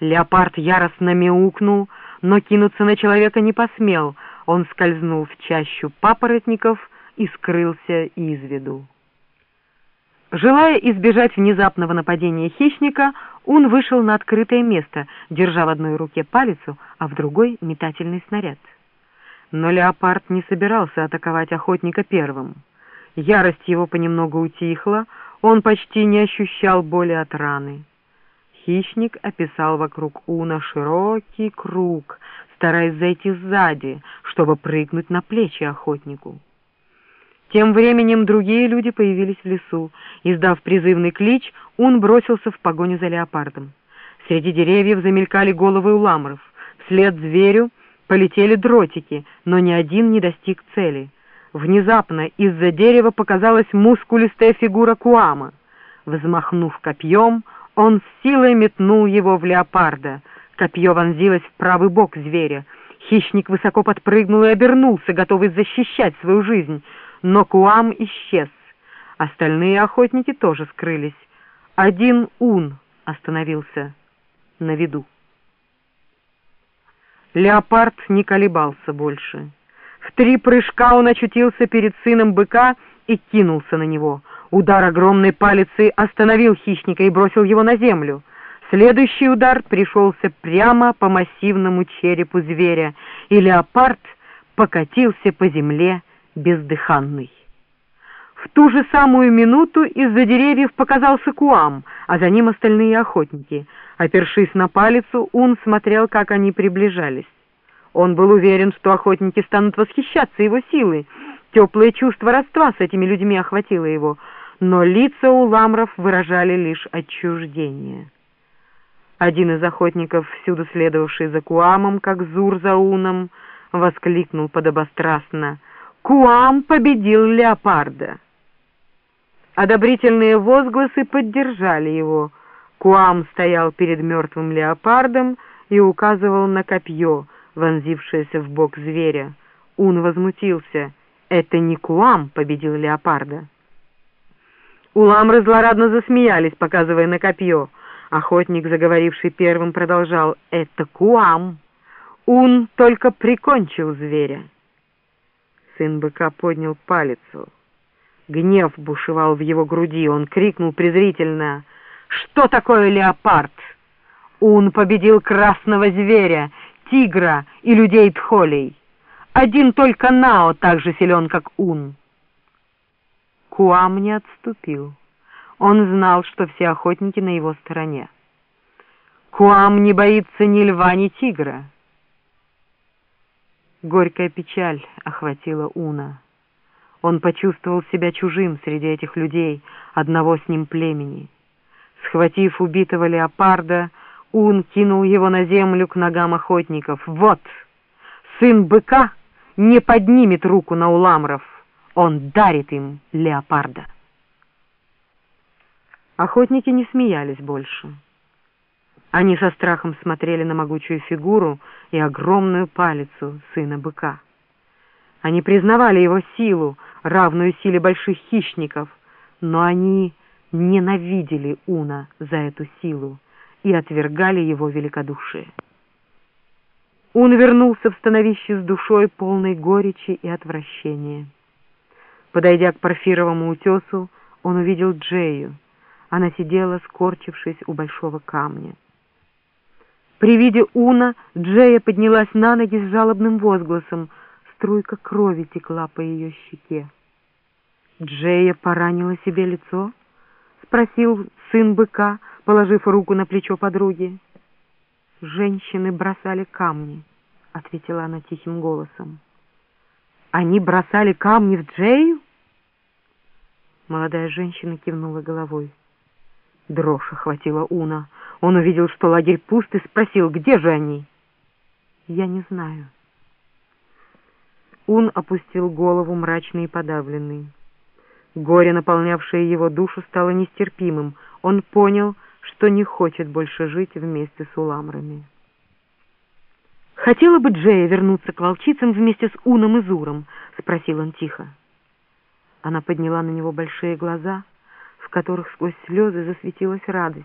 Леопард яростно мяукнул, но кинуться на человека не посмел. Он скользнул в чащу папоротников и скрылся из виду. Желая избежать внезапного нападения хищника, он вышел на открытое место, держа в одной руке палицу, а в другой — метательный снаряд. Но леопард не собирался атаковать охотника первым. Ярость его понемногу утихла, он почти не ощущал боли от раны. Хищник описал вокруг Уна широкий круг, стараясь зайти сзади, чтобы прыгнуть на плечи охотнику. Тем временем другие люди появились в лесу. Издав призывный клич, Ун бросился в погоню за леопардом. Среди деревьев замелькали головы уламров. Вслед зверю полетели дротики, но ни один не достиг цели. Внезапно из-за дерева показалась мускулистая фигура Куама. Взмахнув копьем, он с силой метнул его в леопарда. Копье вонзилось в правый бок зверя. Хищник высоко подпрыгнул и обернулся, готовый защищать свою жизнь. Но Куам исчез. Остальные охотники тоже скрылись. Один Ун остановился на виду. Леопард не колебался больше. В три прыжка он очутился перед сыном быка и кинулся на него — Удар огромной палицы остановил хищника и бросил его на землю. Следующий удар пришелся прямо по массивному черепу зверя, и леопард покатился по земле бездыханный. В ту же самую минуту из-за деревьев показался Куам, а за ним остальные охотники. Опершись на палицу, он смотрел, как они приближались. Он был уверен, что охотники станут восхищаться его силой. Теплое чувство родства с этими людьми охватило его — но лица у ламров выражали лишь отчуждение. Один из охотников, всюду следовавший за Куамом, как Зур за Уном, воскликнул подобострастно «Куам победил леопарда!» Одобрительные возгласы поддержали его. Куам стоял перед мертвым леопардом и указывал на копье, вонзившееся в бок зверя. Ун возмутился. «Это не Куам победил леопарда!» Уламры злорадно засмеялись, показывая на копье. Охотник, заговоривший первым, продолжал «Это Куам! Ун только прикончил зверя!» Сын быка поднял палицу. Гнев бушевал в его груди, он крикнул презрительно «Что такое леопард? Ун победил красного зверя, тигра и людей тхолей. Один только Нао так же силен, как Ун». Куам не отступил. Он знал, что все охотники на его стороне. Куам не боится ни льва, ни тигра. Горькая печаль охватила Уна. Он почувствовал себя чужим среди этих людей, одного с ним племени. Схватив убитого леопарда, Ун кинул его на землю к ногам охотников. «Вот! Сын быка не поднимет руку на уламров!» Он дарит им леопарда. Охотники не смеялись больше. Они со страхом смотрели на могучую фигуру и огромную палицу сына быка. Они признавали его силу, равную силе больших хищников, но они ненавидели Уна за эту силу и отвергали его великодушие. Ун вернулся в становище с душой полной горечи и отвращения. Подойдя к парфировому утесу, он увидел Джею. Она сидела, скорчившись у большого камня. При виде Уна Джея поднялась на ноги с жалобным возгласом. Струйка крови текла по ее щеке. «Джея поранила себе лицо?» — спросил сын быка, положив руку на плечо подруги. «Женщины бросали камни», — ответила она тихим голосом. «Они бросали камни в Джею?» Молодая женщина кивнула головой. Дрожь охватила Уна. Он увидел, что лагерь пуст, и спросил, где же они? «Я не знаю». Ун опустил голову, мрачный и подавленный. Горе, наполнявшее его душу, стало нестерпимым. Он понял, что не хочет больше жить вместе с уламрами. «Хотела бы Джея вернуться к волчицам вместе с Уном и Зуром?» — спросил он тихо. Она подняла на него большие глаза, в которых сквозь слезы засветилась радость.